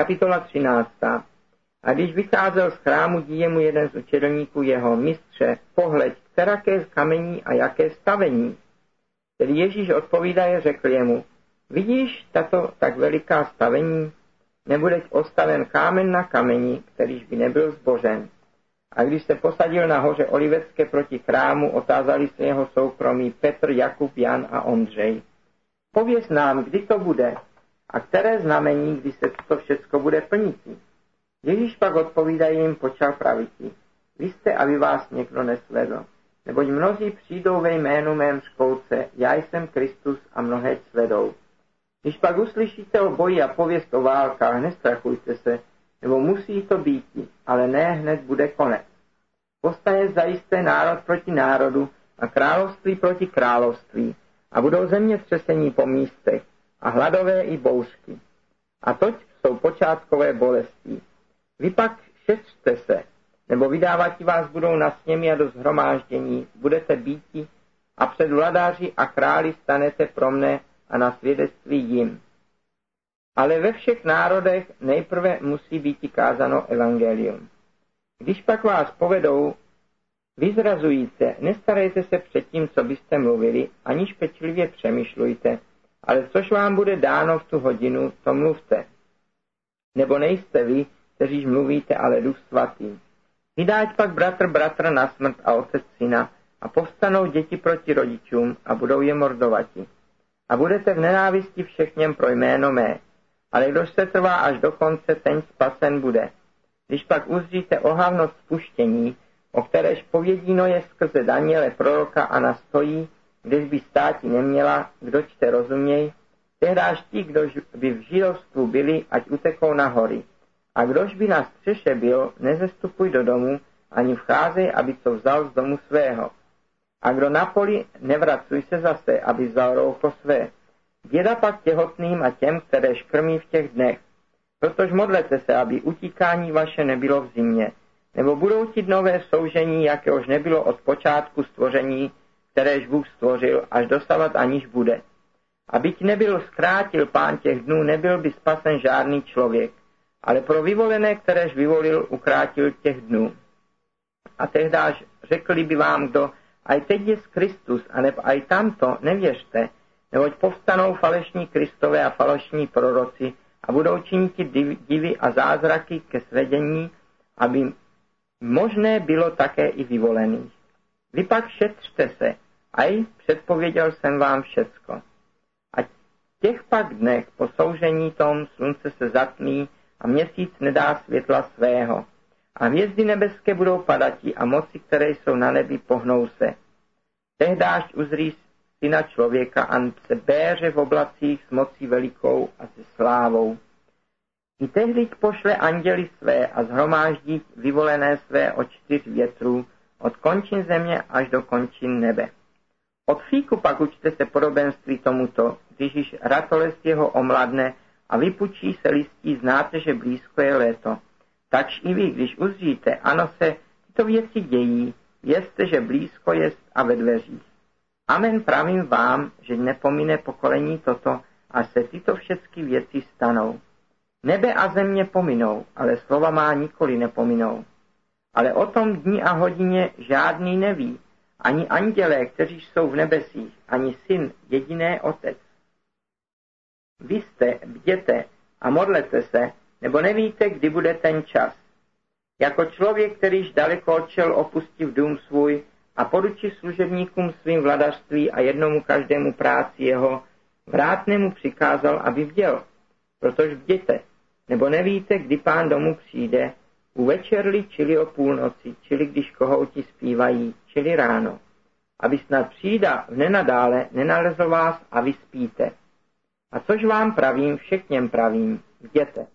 Kapitola 13. A když vycházel z chrámu, díje mu jeden z učedlníků jeho mistře, pohleď, kteraké kamení a jaké stavení. Tedy Ježíš odpovídaje řekl jemu, vidíš tato tak veliká stavení, nebude ostaven kámen na kameni, kterýž by nebyl zbořen. A když se posadil na hoře Olivecké proti chrámu, otázali se jeho soukromí Petr, Jakub, Jan a Ondřej. Pověz nám, kdy to bude a které znamení, kdy se to všecko bude plnit. Ježíš pak odpovídají jim počal pravití. Vy jste, aby vás někdo nesvedl. Neboť mnozí přijdou ve jménu mém školce, já jsem Kristus a mnohé svedou. Když pak uslyšíte o boji a pověst o válkách, nestrachujte se, nebo musí to být, ale ne hned bude konec. Postane zajisté národ proti národu a království proti království a budou země třesení po místech a hladové i bouřky. A toť jsou počátkové bolesti. Vy pak šetřte se, nebo vydávat vás budou na sněmi a do zhromáždění, budete býti a před vladáři a králi stanete pro mne a na svědectví jim. Ale ve všech národech nejprve musí být kázáno evangelium. Když pak vás povedou, vyzrazujíte, nestarejte se před tím, co byste mluvili, aniž pečlivě přemýšlujte, ale což vám bude dáno v tu hodinu, to mluvte. Nebo nejste vy, kteříž mluvíte, ale duch svatý. Vydáť pak bratr bratra na smrt a otec syna a povstanou děti proti rodičům a budou je mordovati. A budete v nenávisti všech pro jméno mé. Ale kdo se trvá až do konce, ten spasen bude. Když pak uzříte ohavnost spuštění, o kteréž povědíno je skrze Daniele proroka a nastojí, když by státi neměla, kdo čte rozuměj, tehdáž ti, kdo by v židovstvu byli, ať utekou na hory. A kdož by na střeše byl, nezestupuj do domu, ani vcházej, aby co vzal z domu svého. A kdo na poli, nevracuj se zase, aby vzal roucho své. Děda pak těhotným a těm, které škrmí v těch dnech. Protože modlete se, aby utíkání vaše nebylo v zimě, nebo budou ti nové soužení, jakéhož nebylo od počátku stvoření, kteréž Bůh stvořil, až dosavat aniž bude. Abyť nebyl zkrátil pán těch dnů, nebyl by spasen žádný člověk, ale pro vyvolené, kteréž vyvolil, ukrátil těch dnů. A tehdáž řekli by vám kdo, aj teď je Kristus, aneb aj tamto, nevěřte, neboť povstanou falešní Kristové a falešní proroci a budou činit divy a zázraky ke svedení, aby možné bylo také i vyvolených. Vy pak šetřte se, aj předpověděl jsem vám všecko. A těch pak dnech po soužení tom slunce se zatmí a měsíc nedá světla svého. A hvězdy nebeské budou padati a moci, které jsou na nebi, pohnou se. Tehdáž uzří syna člověka a se béře v oblacích s mocí velikou a se slávou. I tehdy pošle anděli své a zhromáždí vyvolené své od čtyř větrů, od končin země až do končin nebe. Od fíku pak učte se podobenství tomuto, když již ratolest jeho omladne a vypučí se listí, znáte, že blízko je léto. Takž i vy, když uzříte, ano se tyto věci dějí, vězte, že blízko jest a ve dveřích. Amen pravím vám, že nepomine pokolení toto a se tyto všechny věci stanou. Nebe a země pominou, ale slova má nikoli nepominou. Ale o tom dní a hodině žádný neví, ani andělé, kteří jsou v nebesích, ani syn, jediné otec. Vy jste, bděte a modlete se, nebo nevíte, kdy bude ten čas. Jako člověk, kterýž daleko odšel opustiv dům svůj a poručí služebníkům svým vladařství a jednomu každému práci jeho, vrátnému přikázal, aby vděl. Protože bděte, nebo nevíte, kdy pán domů přijde, u večerli, čili o půlnoci, čili když kohouti zpívají, čili ráno, aby snad přijda v nenadále nenalezl vás a vy spíte. A což vám pravím, všech něm pravím, jděte.